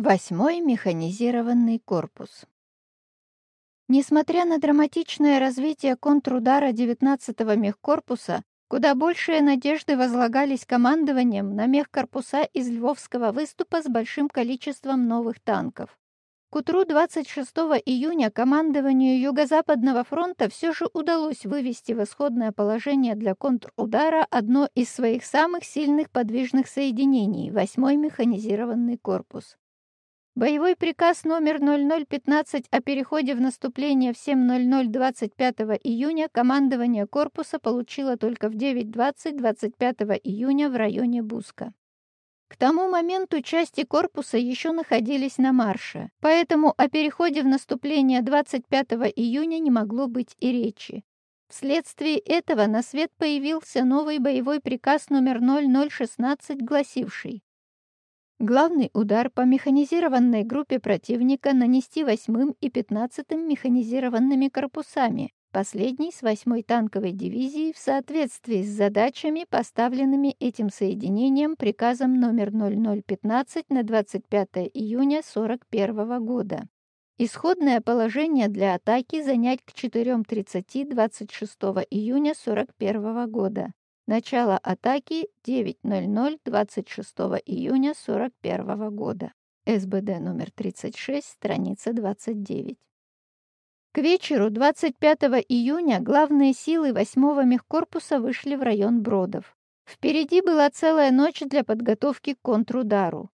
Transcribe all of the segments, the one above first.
Восьмой механизированный корпус. Несмотря на драматичное развитие контрудара 19-го мехкорпуса, куда большие надежды возлагались командованием на мехкорпуса из Львовского выступа с большим количеством новых танков. К утру 26 июня командованию Юго-Западного фронта все же удалось вывести в исходное положение для контрудара одно из своих самых сильных подвижных соединений – 8-й механизированный корпус. Боевой приказ номер 0015 о переходе в наступление в 7.00 25 июня командование корпуса получило только в 9.20 25 июня в районе Буска. К тому моменту части корпуса еще находились на марше, поэтому о переходе в наступление 25 июня не могло быть и речи. Вследствие этого на свет появился новый боевой приказ номер 0016, гласивший Главный удар по механизированной группе противника нанести 8 и 15 механизированными корпусами, последний с 8 танковой дивизией в соответствии с задачами, поставленными этим соединением приказом номер 0015 на 25 июня 41 года. Исходное положение для атаки занять к 4.30 26 июня 41 года. Начало атаки 9.00 26 июня 41 года. СБД номер 36, страница 29. К вечеру 25 июня главные силы 8-го мехкорпуса вышли в район Бродов. Впереди была целая ночь для подготовки к контрудару.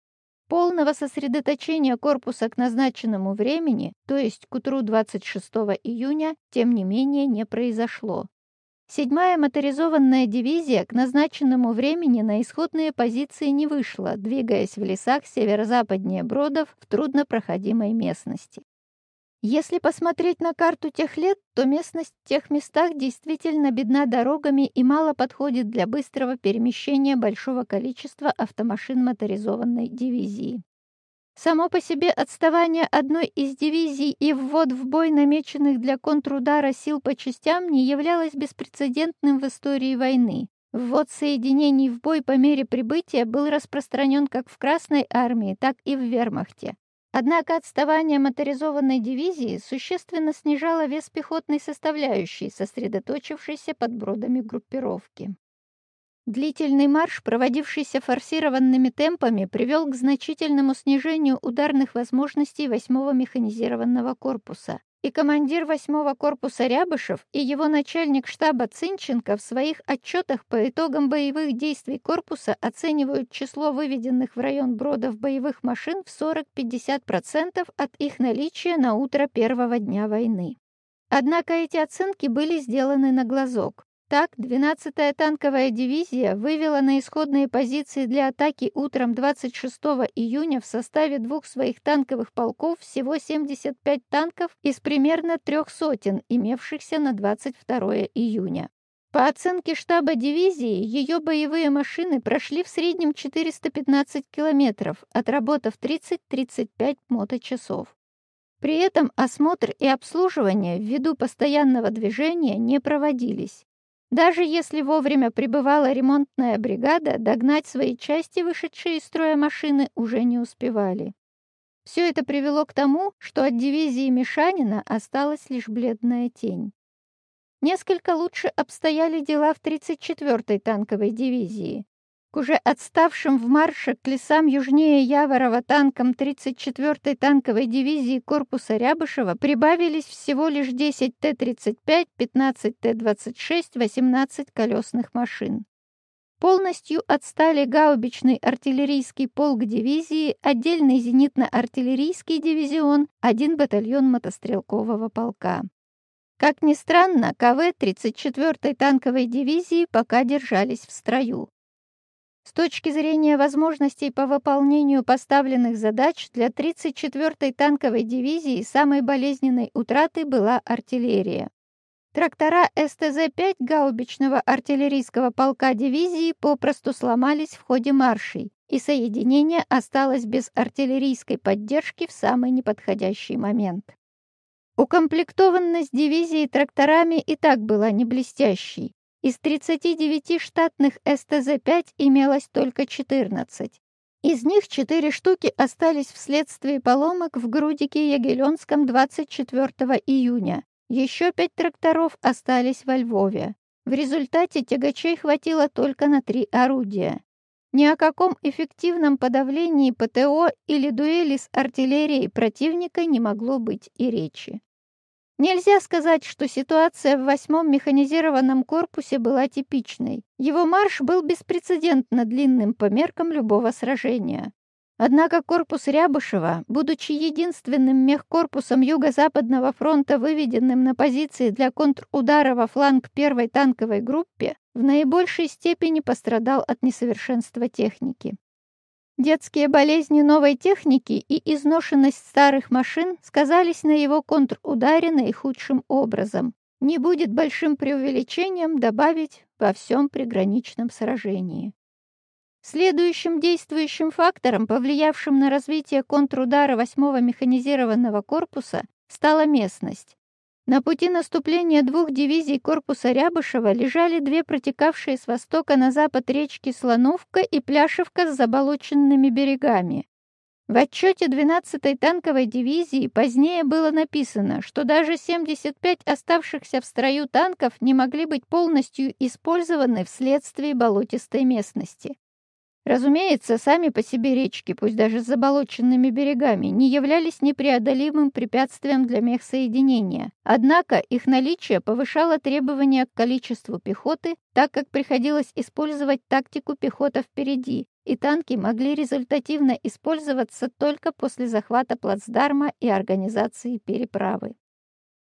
Полного сосредоточения корпуса к назначенному времени, то есть к утру 26 июня, тем не менее не произошло. Седьмая моторизованная дивизия к назначенному времени на исходные позиции не вышла, двигаясь в лесах северо-западнее Бродов в труднопроходимой местности. Если посмотреть на карту тех лет, то местность в тех местах действительно бедна дорогами и мало подходит для быстрого перемещения большого количества автомашин моторизованной дивизии. Само по себе отставание одной из дивизий и ввод в бой намеченных для контрудара сил по частям не являлось беспрецедентным в истории войны. Ввод соединений в бой по мере прибытия был распространен как в Красной армии, так и в вермахте. Однако отставание моторизованной дивизии существенно снижало вес пехотной составляющей, сосредоточившейся под бродами группировки. Длительный марш, проводившийся форсированными темпами, привел к значительному снижению ударных возможностей 8-го механизированного корпуса. И командир 8-го корпуса Рябышев и его начальник штаба Цинченко в своих отчетах по итогам боевых действий корпуса оценивают число выведенных в район Бродов боевых машин в 40-50% от их наличия на утро первого дня войны. Однако эти оценки были сделаны на глазок. Так, 12-я танковая дивизия вывела на исходные позиции для атаки утром 26 июня в составе двух своих танковых полков всего 75 танков из примерно трех сотен, имевшихся на 22 июня. По оценке штаба дивизии, ее боевые машины прошли в среднем 415 километров, отработав 30-35 моточасов. При этом осмотр и обслуживание ввиду постоянного движения не проводились. Даже если вовремя прибывала ремонтная бригада, догнать свои части, вышедшие из строя машины, уже не успевали. Все это привело к тому, что от дивизии Мишанина осталась лишь бледная тень. Несколько лучше обстояли дела в 34-й танковой дивизии. К уже отставшим в марше к лесам южнее Яворова танкам 34-й танковой дивизии корпуса Рябышева прибавились всего лишь 10 Т-35, 15 Т-26, 18 колесных машин. Полностью отстали гаубичный артиллерийский полк дивизии, отдельный зенитно-артиллерийский дивизион, один батальон мотострелкового полка. Как ни странно, КВ 34-й танковой дивизии пока держались в строю. С точки зрения возможностей по выполнению поставленных задач для 34-й танковой дивизии самой болезненной утратой была артиллерия. Трактора СТЗ-5 гаубичного артиллерийского полка дивизии попросту сломались в ходе маршей, и соединение осталось без артиллерийской поддержки в самый неподходящий момент. Укомплектованность дивизии тракторами и так была не блестящей. Из 39 штатных СТЗ-5 имелось только 14. Из них четыре штуки остались вследствие поломок в Грудике Ягеленском 24 июня. Еще пять тракторов остались во Львове. В результате тягачей хватило только на три орудия. Ни о каком эффективном подавлении ПТО или дуэли с артиллерией противника не могло быть и речи. Нельзя сказать, что ситуация в восьмом механизированном корпусе была типичной. Его марш был беспрецедентно длинным по меркам любого сражения. Однако корпус Рябышева, будучи единственным мехкорпусом Юго-Западного фронта, выведенным на позиции для контрудара во фланг первой танковой группе, в наибольшей степени пострадал от несовершенства техники. Детские болезни новой техники и изношенность старых машин сказались на его контрударе наихудшим образом. Не будет большим преувеличением добавить во всем приграничном сражении. Следующим действующим фактором, повлиявшим на развитие контрудара 8-го механизированного корпуса, стала местность. На пути наступления двух дивизий корпуса Рябышева лежали две протекавшие с востока на запад речки Слоновка и Пляшевка с заболоченными берегами. В отчете 12-й танковой дивизии позднее было написано, что даже 75 оставшихся в строю танков не могли быть полностью использованы вследствие болотистой местности. Разумеется, сами по себе речки, пусть даже с заболоченными берегами, не являлись непреодолимым препятствием для мехсоединения. Однако их наличие повышало требования к количеству пехоты, так как приходилось использовать тактику пехота впереди, и танки могли результативно использоваться только после захвата плацдарма и организации переправы.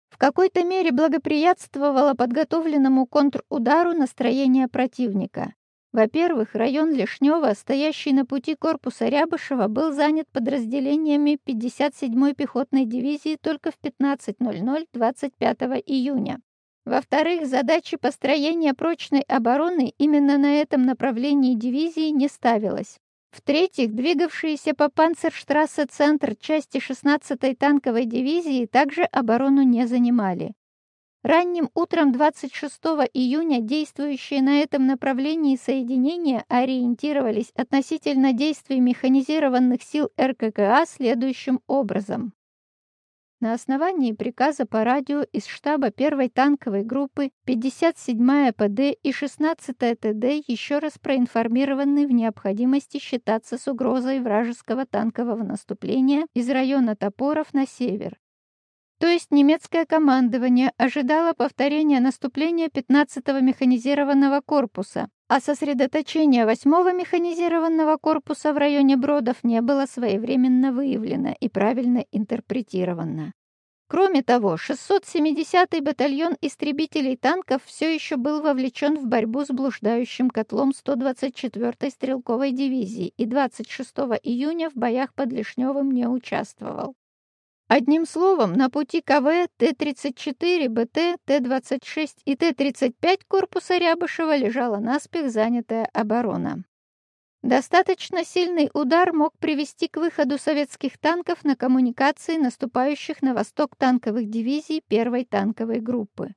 В какой-то мере благоприятствовало подготовленному контрудару настроение противника. Во-первых, район Лишнева, стоящий на пути корпуса Рябышева, был занят подразделениями 57-й пехотной дивизии только в 15.00 25 июня. Во-вторых, задачи построения прочной обороны именно на этом направлении дивизии не ставилась. В-третьих, двигавшиеся по Панцерштрассе центр части 16-й танковой дивизии также оборону не занимали. Ранним утром 26 июня действующие на этом направлении соединения ориентировались относительно действий механизированных сил РККА следующим образом. На основании приказа по радио из штаба 1-й танковой группы 57-я ПД и 16-я ТД еще раз проинформированы в необходимости считаться с угрозой вражеского танкового наступления из района Топоров на север то есть немецкое командование ожидало повторения наступления 15-го механизированного корпуса, а сосредоточение 8-го механизированного корпуса в районе Бродов не было своевременно выявлено и правильно интерпретировано. Кроме того, 670-й батальон истребителей танков все еще был вовлечен в борьбу с блуждающим котлом 124-й стрелковой дивизии и 26 июня в боях под Лишневым не участвовал. Одним словом, на пути КВ, Т-34, БТ, Т-26 и Т-35 корпуса Рябышева лежала наспех занятая оборона. Достаточно сильный удар мог привести к выходу советских танков на коммуникации наступающих на восток танковых дивизий первой танковой группы.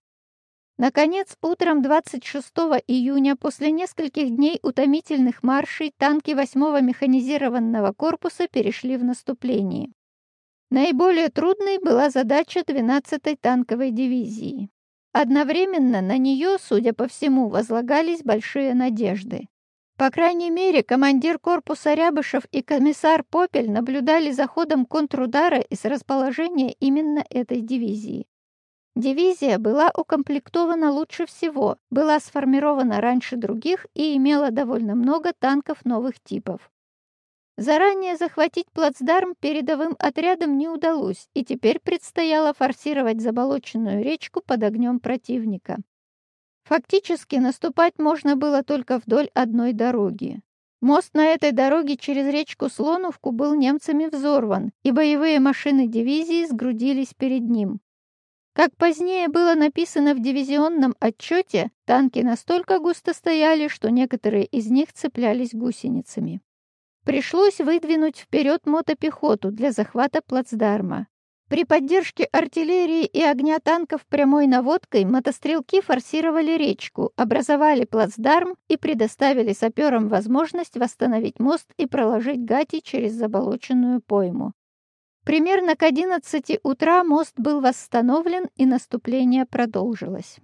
Наконец, утром 26 июня, после нескольких дней утомительных маршей, танки 8-го механизированного корпуса перешли в наступление. Наиболее трудной была задача 12-й танковой дивизии. Одновременно на нее, судя по всему, возлагались большие надежды. По крайней мере, командир корпуса Рябышев и комиссар Попель наблюдали за ходом контрудара из расположения именно этой дивизии. Дивизия была укомплектована лучше всего, была сформирована раньше других и имела довольно много танков новых типов. Заранее захватить плацдарм передовым отрядам не удалось, и теперь предстояло форсировать заболоченную речку под огнем противника. Фактически наступать можно было только вдоль одной дороги. Мост на этой дороге через речку Слоновку был немцами взорван, и боевые машины дивизии сгрудились перед ним. Как позднее было написано в дивизионном отчете, танки настолько густо стояли, что некоторые из них цеплялись гусеницами. Пришлось выдвинуть вперед мотопехоту для захвата плацдарма. При поддержке артиллерии и огня танков прямой наводкой мотострелки форсировали речку, образовали плацдарм и предоставили саперам возможность восстановить мост и проложить гати через заболоченную пойму. Примерно к 11 утра мост был восстановлен и наступление продолжилось.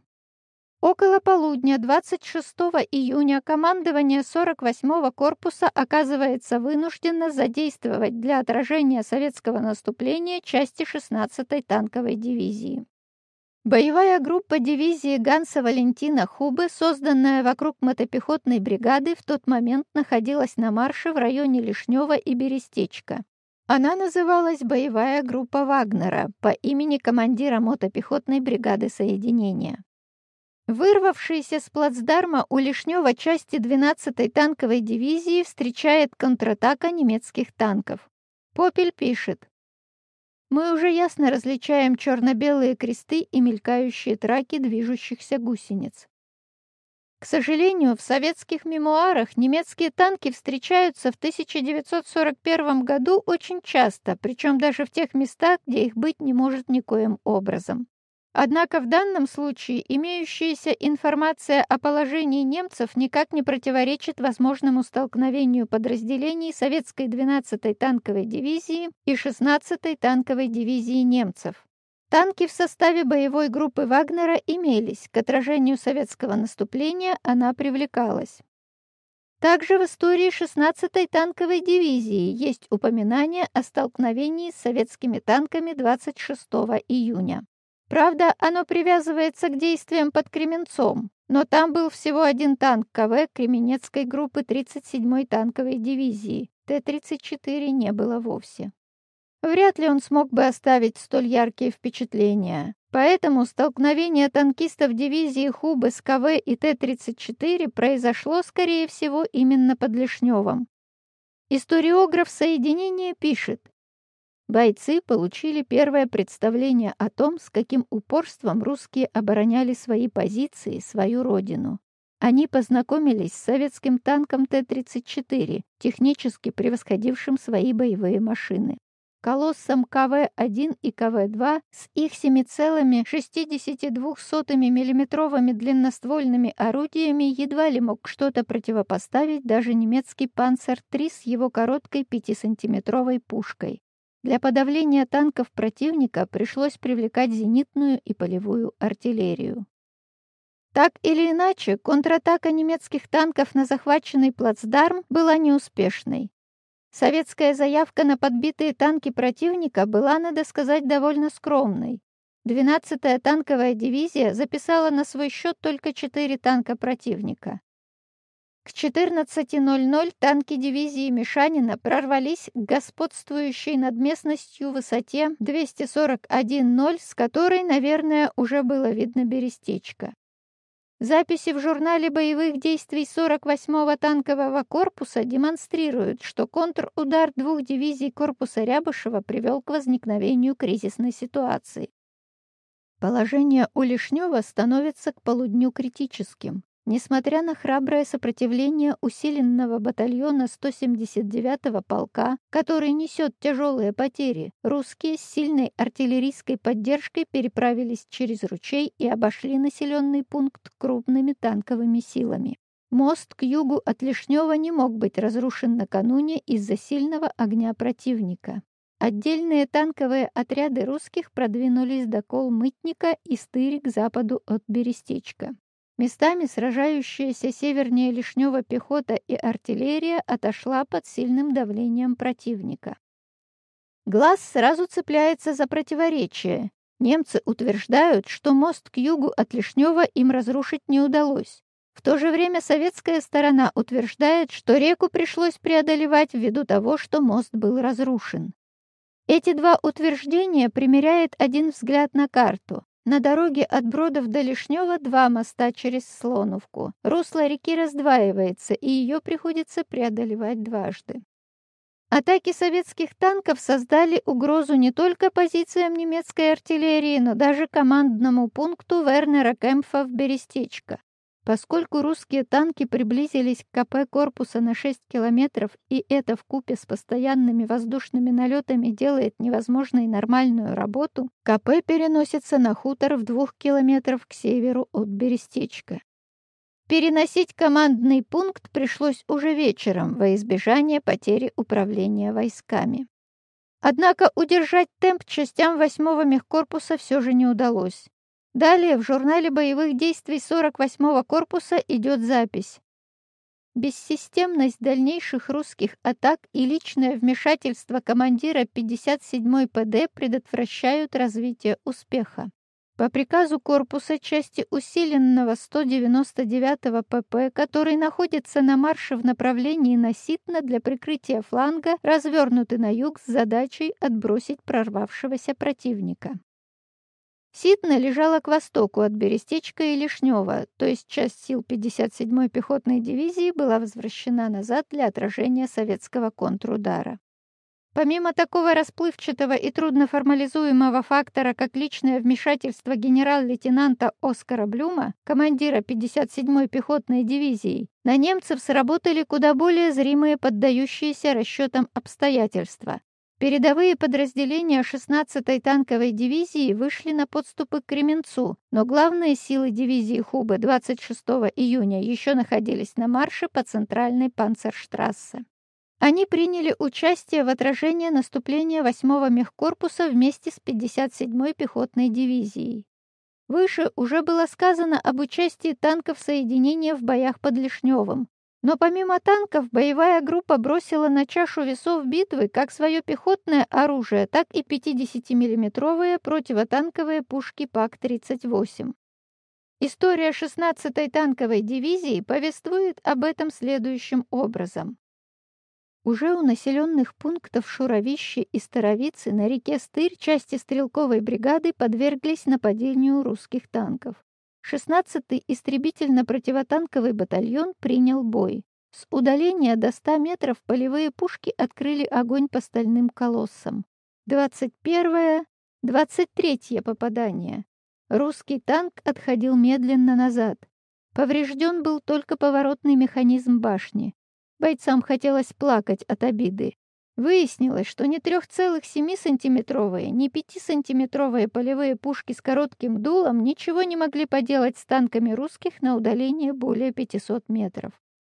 Около полудня 26 июня командование 48-го корпуса оказывается вынуждено задействовать для отражения советского наступления части 16-й танковой дивизии. Боевая группа дивизии Ганса Валентина Хубы, созданная вокруг мотопехотной бригады, в тот момент находилась на марше в районе Лишнева и Берестечка. Она называлась «Боевая группа Вагнера» по имени командира мотопехотной бригады соединения. Вырвавшийся с плацдарма у Лишнева части 12-й танковой дивизии встречает контратака немецких танков. Попель пишет. Мы уже ясно различаем черно-белые кресты и мелькающие траки движущихся гусениц. К сожалению, в советских мемуарах немецкие танки встречаются в 1941 году очень часто, причем даже в тех местах, где их быть не может никоим образом. Однако в данном случае имеющаяся информация о положении немцев никак не противоречит возможному столкновению подразделений советской 12-й танковой дивизии и 16-й танковой дивизии немцев. Танки в составе боевой группы Вагнера имелись, к отражению советского наступления она привлекалась. Также в истории 16-й танковой дивизии есть упоминание о столкновении с советскими танками 26 июня. Правда, оно привязывается к действиям под Кременцом, но там был всего один танк КВ Кременецкой группы 37-й танковой дивизии. Т-34 не было вовсе. Вряд ли он смог бы оставить столь яркие впечатления. Поэтому столкновение танкистов дивизии Хубы с КВ и Т-34 произошло, скорее всего, именно под Лишневым. Историограф соединения пишет, Бойцы получили первое представление о том, с каким упорством русские обороняли свои позиции, свою родину. Они познакомились с советским танком Т-34, технически превосходившим свои боевые машины. Колоссом КВ-1 и КВ-2 с их 7,62 миллиметровыми длинноствольными орудиями едва ли мог что-то противопоставить даже немецкий «Панцер-3» с его короткой 5-сантиметровой пушкой. Для подавления танков противника пришлось привлекать зенитную и полевую артиллерию. Так или иначе, контратака немецких танков на захваченный плацдарм была неуспешной. Советская заявка на подбитые танки противника была, надо сказать, довольно скромной. 12-я танковая дивизия записала на свой счет только 4 танка противника. К 14.00 танки дивизии Мишанина прорвались к господствующей над местностью высоте 241.0, с которой, наверное, уже было видно Берестечко. Записи в журнале боевых действий 48-го танкового корпуса демонстрируют, что контрудар двух дивизий корпуса Рябышева привел к возникновению кризисной ситуации. Положение у Лишнева становится к полудню критическим. Несмотря на храброе сопротивление усиленного батальона 179-го полка, который несет тяжелые потери, русские с сильной артиллерийской поддержкой переправились через ручей и обошли населенный пункт крупными танковыми силами. Мост к югу от Лишнева не мог быть разрушен накануне из-за сильного огня противника. Отдельные танковые отряды русских продвинулись до Кол-Мытника и Стыри к западу от Берестечка. Местами сражающаяся севернее Лишнева пехота и артиллерия отошла под сильным давлением противника. Глаз сразу цепляется за противоречие. Немцы утверждают, что мост к югу от Лишнева им разрушить не удалось. В то же время советская сторона утверждает, что реку пришлось преодолевать ввиду того, что мост был разрушен. Эти два утверждения примеряет один взгляд на карту. На дороге от Бродов до Лишнева два моста через Слоновку. Русло реки раздваивается, и ее приходится преодолевать дважды. Атаки советских танков создали угрозу не только позициям немецкой артиллерии, но даже командному пункту Вернера Кемпфа в Берестечко. Поскольку русские танки приблизились к КП корпуса на 6 километров, и это вкупе с постоянными воздушными налетами делает невозможной нормальную работу, КП переносится на хутор в двух километров к северу от Берестечка. Переносить командный пункт пришлось уже вечером во избежание потери управления войсками. Однако удержать темп частям 8-го мехкорпуса все же не удалось. Далее в журнале боевых действий 48-го корпуса идет запись. Бессистемность дальнейших русских атак и личное вмешательство командира 57-й ПД предотвращают развитие успеха. По приказу корпуса части усиленного 199-го ПП, который находится на марше в направлении на Ситно для прикрытия фланга, развернуты на юг с задачей отбросить прорвавшегося противника. Ситна лежала к востоку от Берестечка и Лишнева, то есть часть сил 57-й пехотной дивизии была возвращена назад для отражения советского контрудара. Помимо такого расплывчатого и трудно формализуемого фактора, как личное вмешательство генерал-лейтенанта Оскара Блюма, командира 57-й пехотной дивизии, на немцев сработали куда более зримые поддающиеся расчетам обстоятельства, Передовые подразделения 16-й танковой дивизии вышли на подступы к Кременцу, но главные силы дивизии Хубы 26 июня еще находились на марше по центральной Панцерштрассе. Они приняли участие в отражении наступления 8-го мехкорпуса вместе с 57-й пехотной дивизией. Выше уже было сказано об участии танков соединения в боях под Лишневым, но помимо танков, боевая группа бросила на чашу весов битвы как свое пехотное оружие, так и 50-миллиметровые противотанковые пушки ПАК-38. История 16-й танковой дивизии повествует об этом следующим образом. Уже у населенных пунктов Шуровище и Старовицы на реке Стырь части стрелковой бригады подверглись нападению русских танков. 16-й истребительно-противотанковый батальон принял бой. С удаления до 100 метров полевые пушки открыли огонь по стальным колоссам. 21-е, 23-е попадание. Русский танк отходил медленно назад. Поврежден был только поворотный механизм башни. Бойцам хотелось плакать от обиды. Выяснилось, что ни 3,7-сантиметровые, ни 5-сантиметровые полевые пушки с коротким дулом ничего не могли поделать с танками русских на удалении более 500 метров.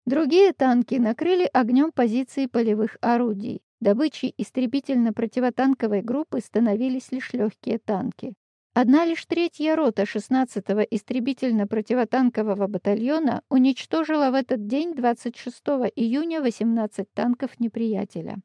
Другие танки накрыли огнем позиции полевых орудий. Добычей истребительно-противотанковой группы становились лишь легкие танки. Одна лишь третья рота 16-го истребительно-противотанкового батальона уничтожила в этот день 26 июня 18 танков неприятеля.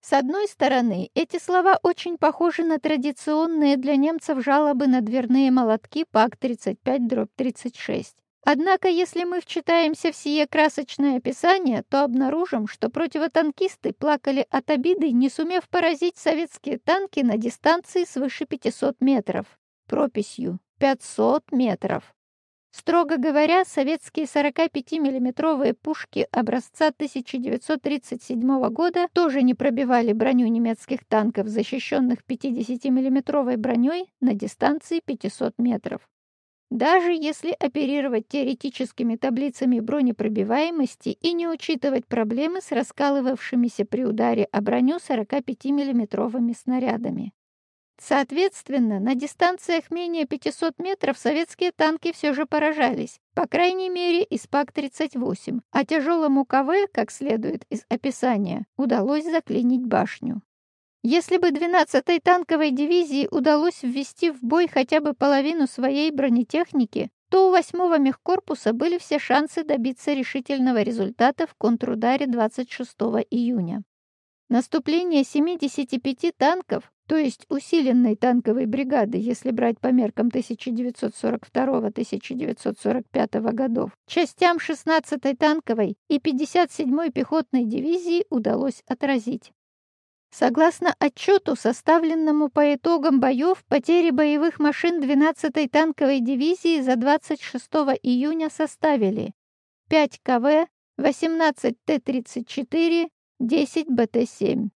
С одной стороны, эти слова очень похожи на традиционные для немцев жалобы на дверные молотки ПАК-35-36. Однако, если мы вчитаемся в сие красочное описание, то обнаружим, что противотанкисты плакали от обиды, не сумев поразить советские танки на дистанции свыше 500 метров. Прописью 500 метров. Строго говоря, советские 45-миллиметровые пушки образца 1937 года тоже не пробивали броню немецких танков, защищенных 50-миллиметровой броней на дистанции 500 метров. Даже если оперировать теоретическими таблицами бронепробиваемости и не учитывать проблемы с раскалывавшимися при ударе о броню 45-миллиметровыми снарядами. Соответственно, на дистанциях менее 500 метров советские танки все же поражались, по крайней мере из ПАК-38, а тяжелому КВ, как следует из описания, удалось заклинить башню. Если бы 12-й танковой дивизии удалось ввести в бой хотя бы половину своей бронетехники, то у 8-го мехкорпуса были все шансы добиться решительного результата в контрударе 26 июня. Наступление 75 танков то есть усиленной танковой бригады, если брать по меркам 1942-1945 годов, частям 16-й танковой и 57-й пехотной дивизии удалось отразить. Согласно отчету, составленному по итогам боев, потери боевых машин 12-й танковой дивизии за 26 июня составили 5 КВ, 18 Т-34, 10 БТ-7.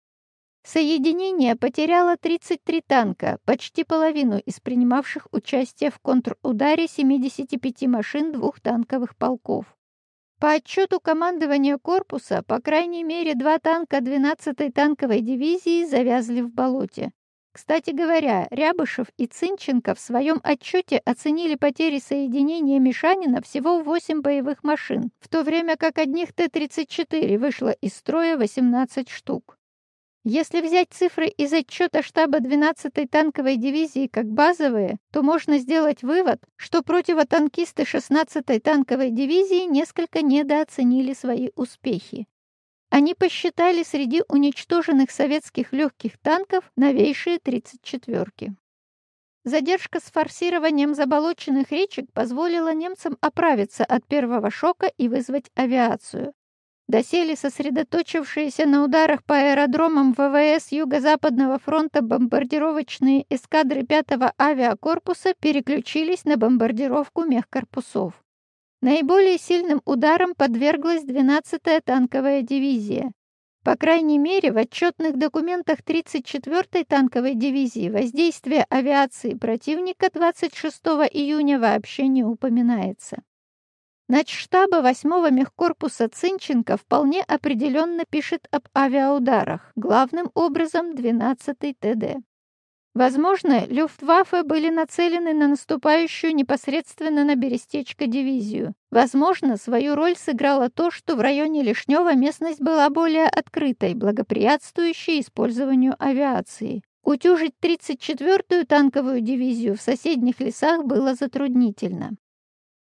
Соединение потеряло 33 танка, почти половину из принимавших участие в контрударе 75 машин двух танковых полков. По отчету командования корпуса, по крайней мере, два танка 12-й танковой дивизии завязли в болоте. Кстати говоря, Рябышев и Цинченко в своем отчете оценили потери соединения Мишанина всего 8 боевых машин, в то время как одних Т-34 вышло из строя 18 штук. Если взять цифры из отчета штаба 12-й танковой дивизии как базовые, то можно сделать вывод, что противотанкисты 16-й танковой дивизии несколько недооценили свои успехи. Они посчитали среди уничтоженных советских легких танков новейшие 34-ки. Задержка с форсированием заболоченных речек позволила немцам оправиться от первого шока и вызвать авиацию. Доселе сосредоточившиеся на ударах по аэродромам ВВС Юго-Западного фронта бомбардировочные эскадры 5-го авиакорпуса переключились на бомбардировку мехкорпусов. Наиболее сильным ударом подверглась 12-я танковая дивизия. По крайней мере, в отчетных документах 34-й танковой дивизии воздействие авиации противника 26 июня вообще не упоминается. Начштаба 8-го мехкорпуса Цинченко вполне определенно пишет об авиаударах, главным образом 12-й ТД. Возможно, Люфтваффе были нацелены на наступающую непосредственно на Берестечко дивизию. Возможно, свою роль сыграло то, что в районе Лишнева местность была более открытой, благоприятствующей использованию авиации. Утюжить 34-ю танковую дивизию в соседних лесах было затруднительно.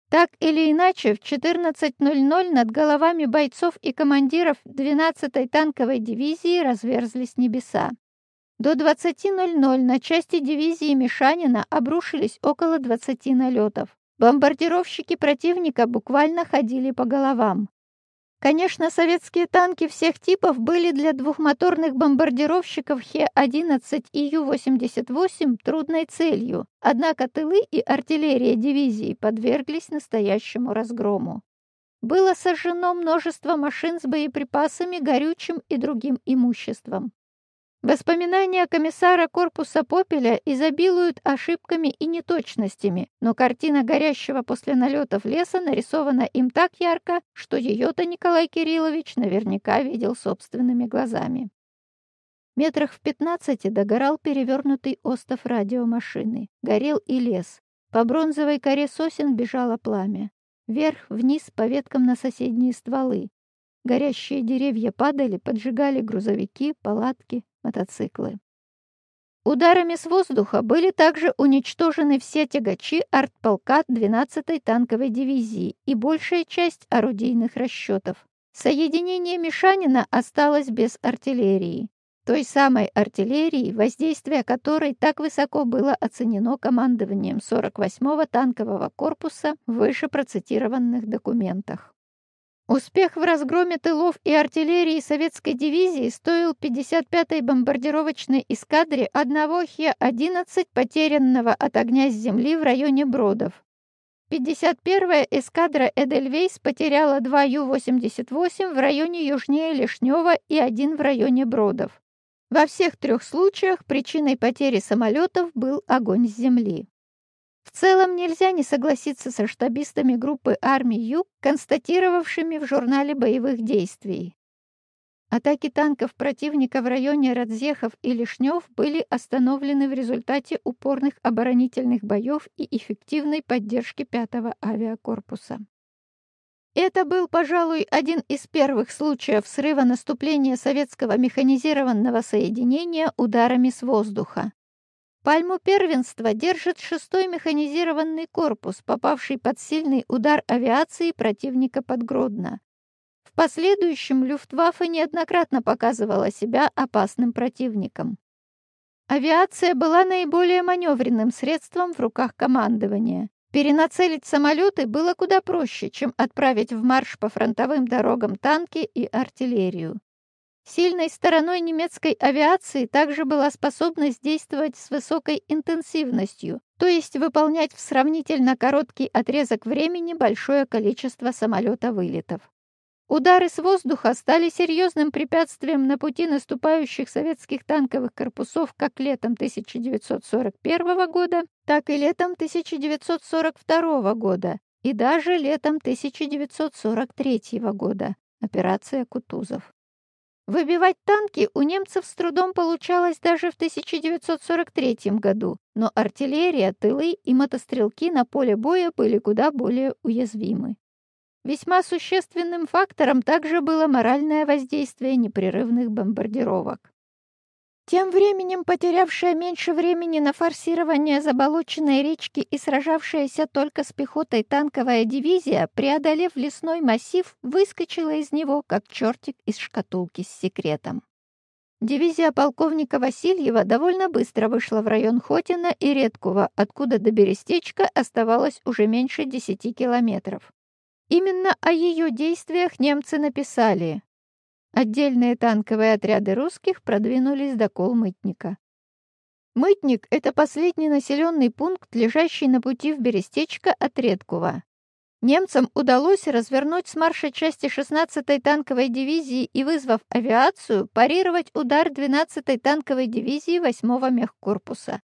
Так или иначе, в 14.00 над головами бойцов и командиров 12-й танковой дивизии разверзлись небеса. До 20.00 на части дивизии Мишанина обрушились около 20 налетов. Бомбардировщики противника буквально ходили по головам. Конечно, советские танки всех типов были для двухмоторных бомбардировщиков Хе-11 и Ю-88 трудной целью, однако тылы и артиллерия дивизии подверглись настоящему разгрому. Было сожжено множество машин с боеприпасами, горючим и другим имуществом. Воспоминания комиссара корпуса Попеля изобилуют ошибками и неточностями, но картина горящего после налетов леса нарисована им так ярко, что ее-то Николай Кириллович наверняка видел собственными глазами. Метрах в пятнадцати догорал перевернутый остов радиомашины. Горел и лес. По бронзовой коре сосен бежало пламя. Вверх-вниз по веткам на соседние стволы. Горящие деревья падали, поджигали грузовики, палатки, мотоциклы. Ударами с воздуха были также уничтожены все тягачи артполка 12-й танковой дивизии и большая часть орудийных расчетов. Соединение Мишанина осталось без артиллерии, той самой артиллерии, воздействие которой так высоко было оценено командованием 48-го танкового корпуса в выше процитированных документах. Успех в разгроме тылов и артиллерии советской дивизии стоил 55-й бомбардировочной эскадре одного Хе-11 потерянного от огня с земли в районе Бродов. 51-я эскадра Эдельвейс потеряла два Ю-88 в районе южнее Лишнева и один в районе Бродов. Во всех трех случаях причиной потери самолетов был огонь с земли. В целом нельзя не согласиться со штабистами группы армий Юг, констатировавшими в журнале боевых действий. Атаки танков противника в районе Радзехов и Лишнев были остановлены в результате упорных оборонительных боев и эффективной поддержки 5-го авиакорпуса. Это был, пожалуй, один из первых случаев срыва наступления советского механизированного соединения ударами с воздуха. Пальму первенства держит шестой механизированный корпус, попавший под сильный удар авиации противника под Гродно. В последующем Люфтваффе неоднократно показывала себя опасным противником. Авиация была наиболее маневренным средством в руках командования. Перенацелить самолеты было куда проще, чем отправить в марш по фронтовым дорогам танки и артиллерию. Сильной стороной немецкой авиации также была способность действовать с высокой интенсивностью, то есть выполнять в сравнительно короткий отрезок времени большое количество самолета-вылетов. Удары с воздуха стали серьезным препятствием на пути наступающих советских танковых корпусов как летом 1941 года, так и летом 1942 года и даже летом 1943 года. Операция «Кутузов». Выбивать танки у немцев с трудом получалось даже в 1943 году, но артиллерия, тылы и мотострелки на поле боя были куда более уязвимы. Весьма существенным фактором также было моральное воздействие непрерывных бомбардировок. Тем временем потерявшая меньше времени на форсирование заболоченной речки и сражавшаяся только с пехотой танковая дивизия, преодолев лесной массив, выскочила из него, как чертик из шкатулки с секретом. Дивизия полковника Васильева довольно быстро вышла в район Хотина и Редкова, откуда до Берестечка оставалось уже меньше 10 километров. Именно о ее действиях немцы написали. Отдельные танковые отряды русских продвинулись до Колмытника. Мытник — это последний населенный пункт, лежащий на пути в Берестечко от Редкова. Немцам удалось развернуть с марша части 16-й танковой дивизии и, вызвав авиацию, парировать удар 12-й танковой дивизии 8-го мехкорпуса.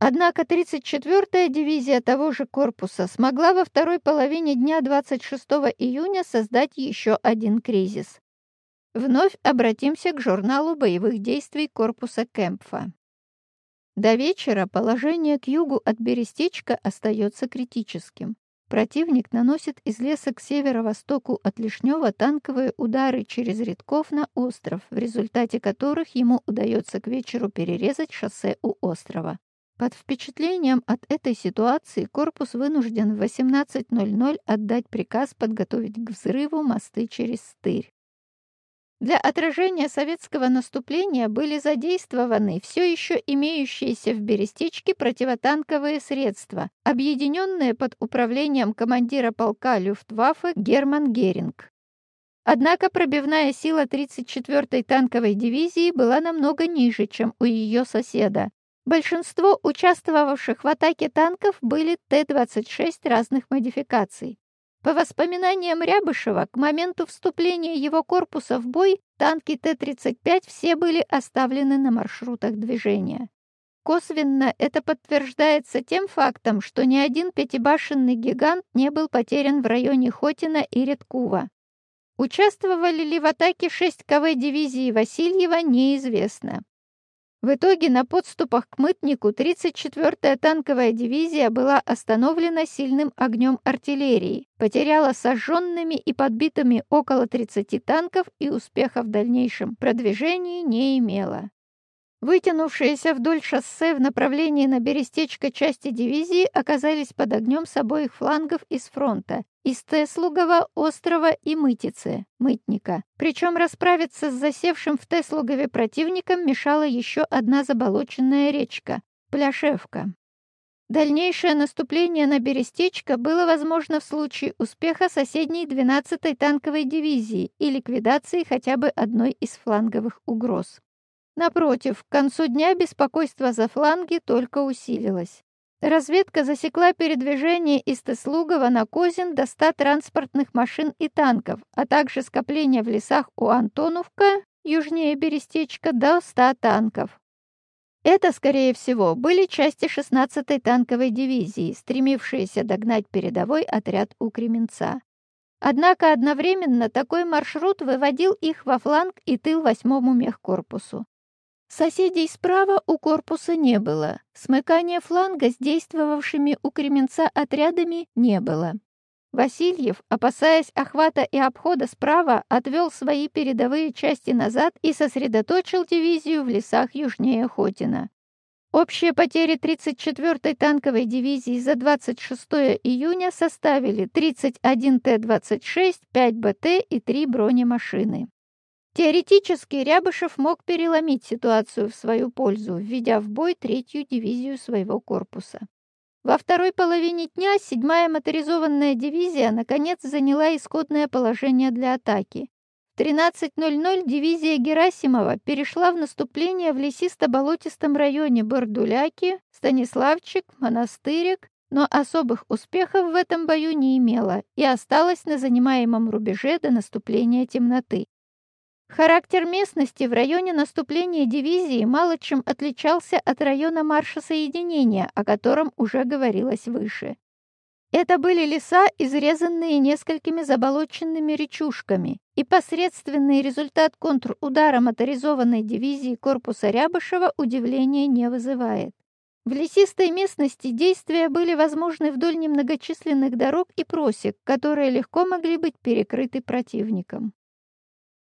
Однако 34-я дивизия того же корпуса смогла во второй половине дня 26 июня создать еще один кризис. Вновь обратимся к журналу боевых действий корпуса Кемпфа. До вечера положение к югу от Берестечка остается критическим. Противник наносит из леса к северо-востоку от Лишнева танковые удары через Редков на остров, в результате которых ему удается к вечеру перерезать шоссе у острова. Под впечатлением от этой ситуации корпус вынужден в 18.00 отдать приказ подготовить к взрыву мосты через Стырь. Для отражения советского наступления были задействованы все еще имеющиеся в Берестечке противотанковые средства, объединенные под управлением командира полка Люфтваффе Герман Геринг. Однако пробивная сила 34-й танковой дивизии была намного ниже, чем у ее соседа, Большинство участвовавших в атаке танков были Т-26 разных модификаций. По воспоминаниям Рябышева, к моменту вступления его корпуса в бой танки Т-35 все были оставлены на маршрутах движения. Косвенно это подтверждается тем фактом, что ни один пятибашенный гигант не был потерян в районе Хотина и Редкува. Участвовали ли в атаке 6 КВ дивизии Васильева, неизвестно. В итоге на подступах к Мытнику 34-я танковая дивизия была остановлена сильным огнем артиллерии, потеряла сожженными и подбитыми около 30 танков и успеха в дальнейшем продвижении не имела. Вытянувшиеся вдоль шоссе в направлении на Берестечко части дивизии оказались под огнем с обоих флангов из фронта, из Теслугова, Острова и Мытицы, Мытника. Причем расправиться с засевшим в Теслугове противником мешала еще одна заболоченная речка – Пляшевка. Дальнейшее наступление на Берестечко было возможно в случае успеха соседней 12-й танковой дивизии и ликвидации хотя бы одной из фланговых угроз. Напротив, к концу дня беспокойство за фланги только усилилось. Разведка засекла передвижение из Теслугова на Козин до 100 транспортных машин и танков, а также скопление в лесах у Антоновка, южнее Берестечка, до 100 танков. Это, скорее всего, были части 16-й танковой дивизии, стремившиеся догнать передовой отряд у Кременца. Однако одновременно такой маршрут выводил их во фланг и тыл 8-му мехкорпусу. Соседей справа у корпуса не было. Смыкания фланга с действовавшими у Кременца отрядами не было. Васильев, опасаясь охвата и обхода справа, отвел свои передовые части назад и сосредоточил дивизию в лесах южнее Хотина. Общие потери 34-й танковой дивизии за 26 июня составили 31 Т-26, 5 БТ и 3 бронемашины. Теоретически Рябышев мог переломить ситуацию в свою пользу, введя в бой третью дивизию своего корпуса. Во второй половине дня седьмая моторизованная дивизия наконец заняла исходное положение для атаки. В 13.00 дивизия Герасимова перешла в наступление в лесисто-болотистом районе Бордуляки, Станиславчик, Монастырик, но особых успехов в этом бою не имела и осталась на занимаемом рубеже до наступления темноты. Характер местности в районе наступления дивизии мало чем отличался от района марша соединения, о котором уже говорилось выше. Это были леса, изрезанные несколькими заболоченными речушками, и посредственный результат контрудара моторизованной дивизии корпуса Рябышева удивления не вызывает. В лесистой местности действия были возможны вдоль немногочисленных дорог и просек, которые легко могли быть перекрыты противником.